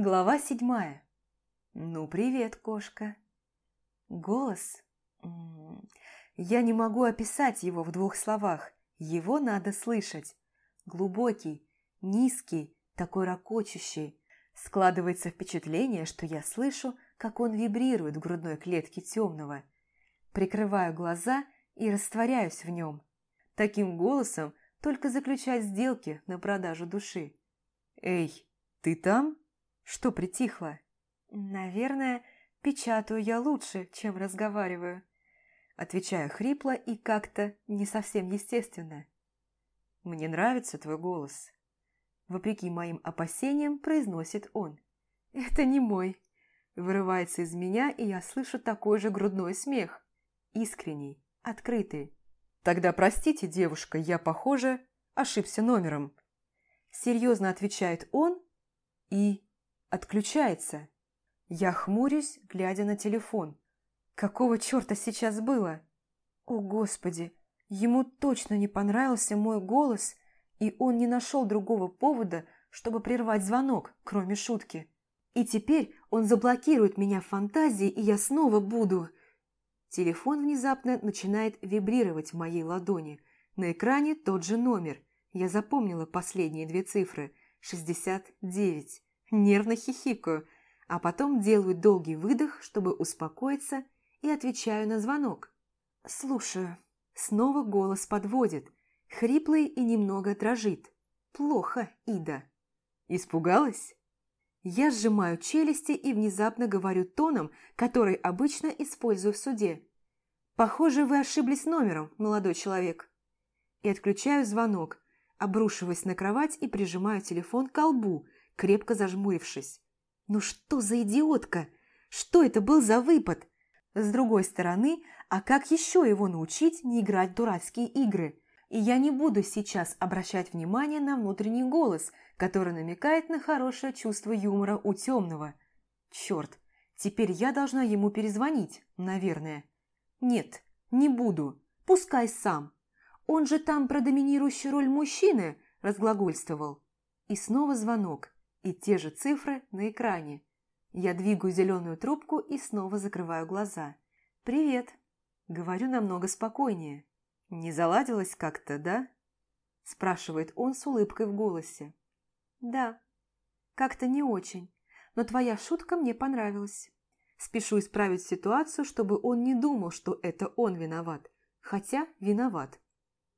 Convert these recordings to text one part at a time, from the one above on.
Глава седьмая. Ну, привет, кошка. Голос. Я не могу описать его в двух словах. Его надо слышать. Глубокий, низкий, такой ракочущий. Складывается впечатление, что я слышу, как он вибрирует в грудной клетке темного. Прикрываю глаза и растворяюсь в нем. Таким голосом только заключать сделки на продажу души. «Эй, ты там? Что притихло?» «Наверное, печатаю я лучше, чем разговариваю». Отвечаю хрипло и как-то не совсем естественно. «Мне нравится твой голос», – вопреки моим опасениям произносит он. «Это не мой». Вырывается из меня, и я слышу такой же грудной смех. Искренний, открытый. «Тогда простите, девушка, я, похоже, ошибся номером». Серьезно отвечает он и отключается. Я хмурюсь, глядя на телефон. Какого черта сейчас было? О, Господи! Ему точно не понравился мой голос, и он не нашел другого повода, чтобы прервать звонок, кроме шутки. И теперь он заблокирует меня в фантазии, и я снова буду... Телефон внезапно начинает вибрировать в моей ладони. На экране тот же номер. Я запомнила последние две цифры. 69. Нервно хихикаю, а потом делаю долгий выдох, чтобы успокоиться, и отвечаю на звонок. «Слушаю». Снова голос подводит, хриплый и немного дрожит. «Плохо, Ида». «Испугалась?» Я сжимаю челюсти и внезапно говорю тоном, который обычно использую в суде. «Похоже, вы ошиблись номером, молодой человек». И отключаю звонок, обрушиваясь на кровать и прижимаю телефон к колбу, крепко зажмурившись. «Ну что за идиотка? Что это был за выпад?» С другой стороны, а как еще его научить не играть в дурацкие игры? И я не буду сейчас обращать внимание на внутренний голос – который намекает на хорошее чувство юмора у темного. Черт, теперь я должна ему перезвонить, наверное. Нет, не буду, пускай сам. Он же там про доминирующую роль мужчины разглагольствовал. И снова звонок, и те же цифры на экране. Я двигаю зеленую трубку и снова закрываю глаза. «Привет», — говорю намного спокойнее. «Не заладилось как-то, да?» – спрашивает он с улыбкой в голосе. «Да, как-то не очень, но твоя шутка мне понравилась. Спешу исправить ситуацию, чтобы он не думал, что это он виноват, хотя виноват.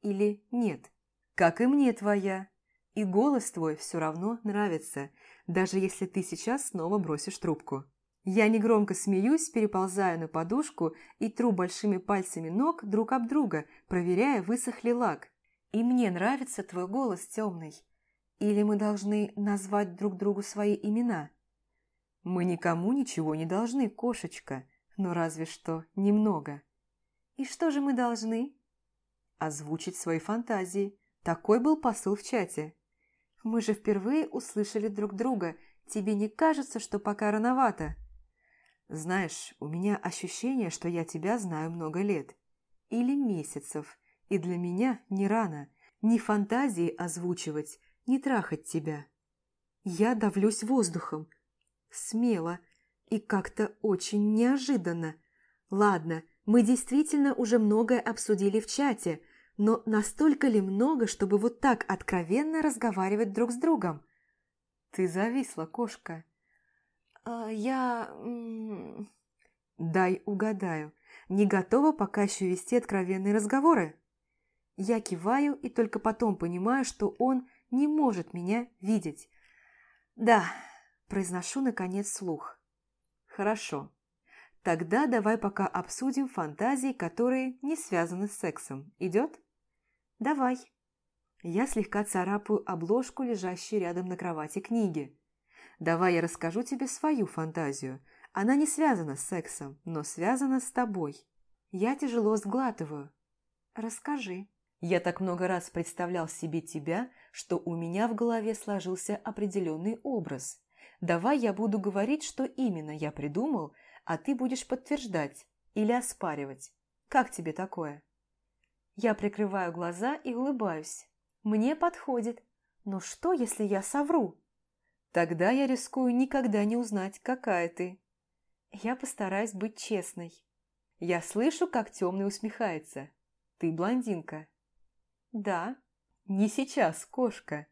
Или нет. Как и мне твоя. И голос твой все равно нравится, даже если ты сейчас снова бросишь трубку». Я негромко смеюсь, переползая на подушку и тру большими пальцами ног друг об друга, проверяя, высохли лак. И мне нравится твой голос темный. Или мы должны назвать друг другу свои имена? Мы никому ничего не должны, кошечка, но разве что немного. И что же мы должны? Озвучить свои фантазии. Такой был посыл в чате. Мы же впервые услышали друг друга. Тебе не кажется, что пока рановато? Знаешь, у меня ощущение, что я тебя знаю много лет. Или месяцев. И для меня не рано. Не фантазии озвучивать, не трахать тебя. Я давлюсь воздухом. Смело и как-то очень неожиданно. Ладно, мы действительно уже многое обсудили в чате, но настолько ли много, чтобы вот так откровенно разговаривать друг с другом? Ты зависла, кошка. А, я... Дай угадаю. Не готова пока еще вести откровенные разговоры? Я киваю и только потом понимаю, что он не может меня видеть. Да, произношу наконец слух. Хорошо. Тогда давай пока обсудим фантазии, которые не связаны с сексом. Идет? Давай. Я слегка царапаю обложку, лежащей рядом на кровати книги. Давай я расскажу тебе свою фантазию. Она не связана с сексом, но связана с тобой. Я тяжело сглатываю. Расскажи. Я так много раз представлял себе тебя, что у меня в голове сложился определенный образ. Давай я буду говорить, что именно я придумал, а ты будешь подтверждать или оспаривать. Как тебе такое? Я прикрываю глаза и улыбаюсь. Мне подходит. Но что, если я совру? Тогда я рискую никогда не узнать, какая ты. Я постараюсь быть честной. Я слышу, как темный усмехается. Ты блондинка. Да. Не сейчас, кошка.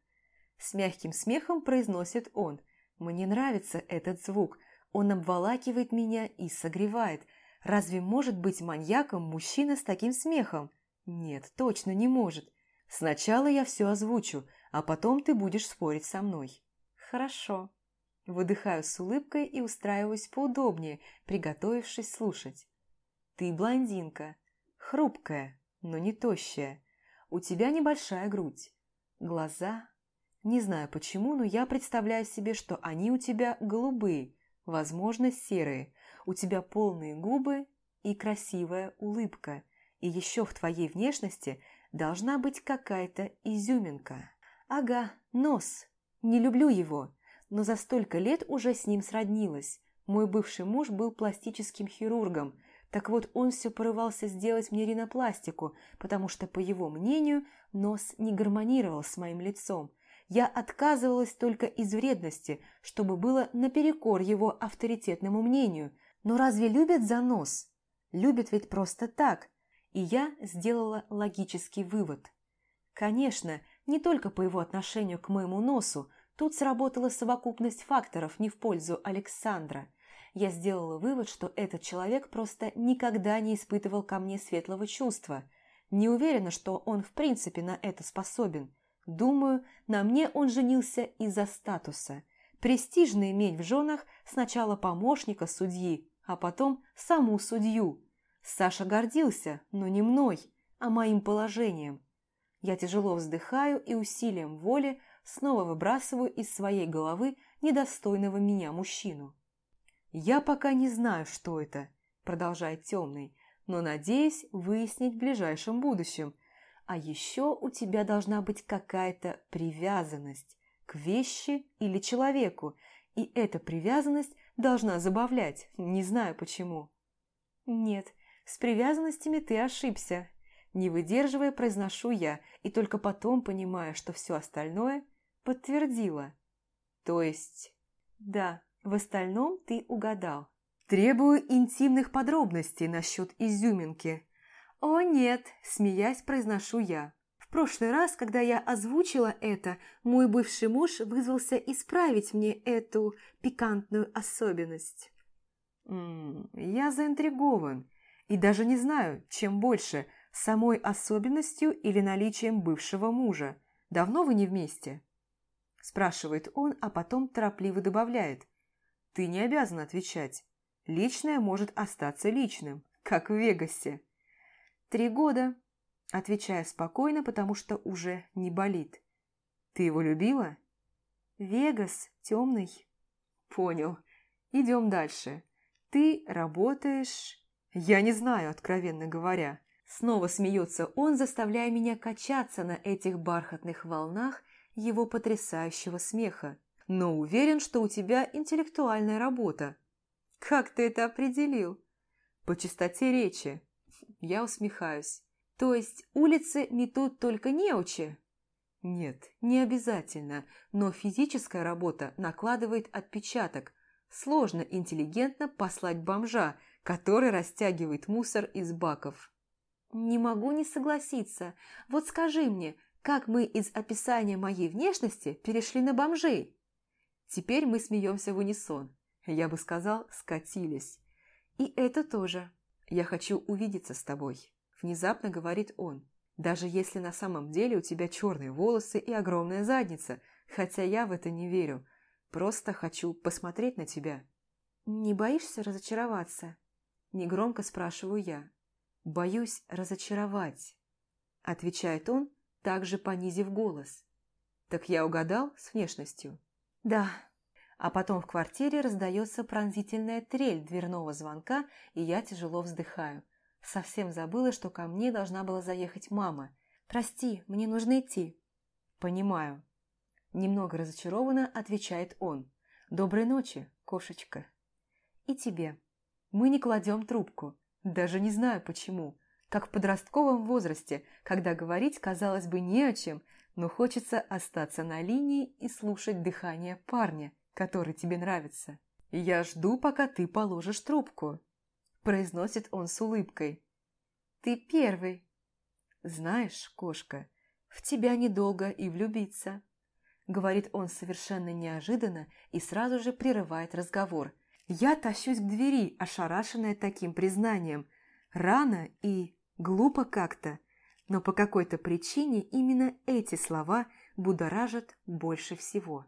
С мягким смехом произносит он. Мне нравится этот звук. Он обволакивает меня и согревает. Разве может быть маньяком мужчина с таким смехом? Нет, точно не может. Сначала я все озвучу, а потом ты будешь спорить со мной. Хорошо. Выдыхаю с улыбкой и устраиваюсь поудобнее, приготовившись слушать. Ты блондинка, хрупкая, но не тощая. У тебя небольшая грудь. Глаза... Не знаю почему, но я представляю себе, что они у тебя голубые, возможно, серые. У тебя полные губы и красивая улыбка. И еще в твоей внешности должна быть какая-то изюминка. Ага, нос. Не люблю его, но за столько лет уже с ним сроднилась. Мой бывший муж был пластическим хирургом, так вот он все порывался сделать мне ринопластику, потому что, по его мнению, нос не гармонировал с моим лицом. Я отказывалась только из вредности, чтобы было наперекор его авторитетному мнению. Но разве любят за нос? Любят ведь просто так. И я сделала логический вывод. Конечно, не только по его отношению к моему носу, тут сработала совокупность факторов не в пользу Александра. Я сделала вывод, что этот человек просто никогда не испытывал ко мне светлого чувства. Не уверена, что он в принципе на это способен. Думаю, на мне он женился из-за статуса. Престижно иметь в женах сначала помощника судьи, а потом саму судью. Саша гордился, но не мной, а моим положением. Я тяжело вздыхаю и усилием воли снова выбрасываю из своей головы недостойного меня мужчину. «Я пока не знаю, что это», – продолжает темный, «но надеюсь выяснить в ближайшем будущем. А еще у тебя должна быть какая-то привязанность к вещи или человеку, и эта привязанность должна забавлять, не знаю почему». «Нет, с привязанностями ты ошибся», не выдерживая, произношу я, и только потом понимаю, что все остальное подтвердила. То есть, да, в остальном ты угадал. Требую интимных подробностей насчет изюминки. О нет, смеясь, произношу я. В прошлый раз, когда я озвучила это, мой бывший муж вызвался исправить мне эту пикантную особенность. М -м, я заинтригован и даже не знаю, чем больше – самой особенностью или наличием бывшего мужа. Давно вы не вместе?» Спрашивает он, а потом торопливо добавляет. «Ты не обязан отвечать. Личное может остаться личным, как в Вегасе». «Три года», – отвечая спокойно, потому что уже не болит. «Ты его любила?» «Вегас темный». «Понял. Идем дальше. Ты работаешь...» «Я не знаю, откровенно говоря. Снова смеется он, заставляя меня качаться на этих бархатных волнах его потрясающего смеха. Но уверен, что у тебя интеллектуальная работа. Как ты это определил? По чистоте речи. Я усмехаюсь. То есть улицы метут только неучи? Нет, не обязательно, но физическая работа накладывает отпечаток. Сложно интеллигентно послать бомжа, который растягивает мусор из баков. «Не могу не согласиться. Вот скажи мне, как мы из описания моей внешности перешли на бомжей?» Теперь мы смеемся в унисон. Я бы сказал, скатились. «И это тоже. Я хочу увидеться с тобой», – внезапно говорит он. «Даже если на самом деле у тебя черные волосы и огромная задница, хотя я в это не верю. Просто хочу посмотреть на тебя». «Не боишься разочароваться?» – негромко спрашиваю я. «Боюсь разочаровать», – отвечает он, также понизив голос. «Так я угадал с внешностью?» «Да». А потом в квартире раздается пронзительная трель дверного звонка, и я тяжело вздыхаю. Совсем забыла, что ко мне должна была заехать мама. «Прости, мне нужно идти». «Понимаю». Немного разочарованно отвечает он. «Доброй ночи, кошечка». «И тебе». Мы не кладем трубку. Даже не знаю почему. Как в подростковом возрасте, когда говорить, казалось бы, не о чем, но хочется остаться на линии и слушать дыхание парня, который тебе нравится. «Я жду, пока ты положишь трубку», – произносит он с улыбкой. «Ты первый». «Знаешь, кошка, в тебя недолго и влюбиться», – говорит он совершенно неожиданно и сразу же прерывает разговор. Я тащусь к двери, ошарашенная таким признанием. Рано и глупо как-то, но по какой-то причине именно эти слова будоражат больше всего.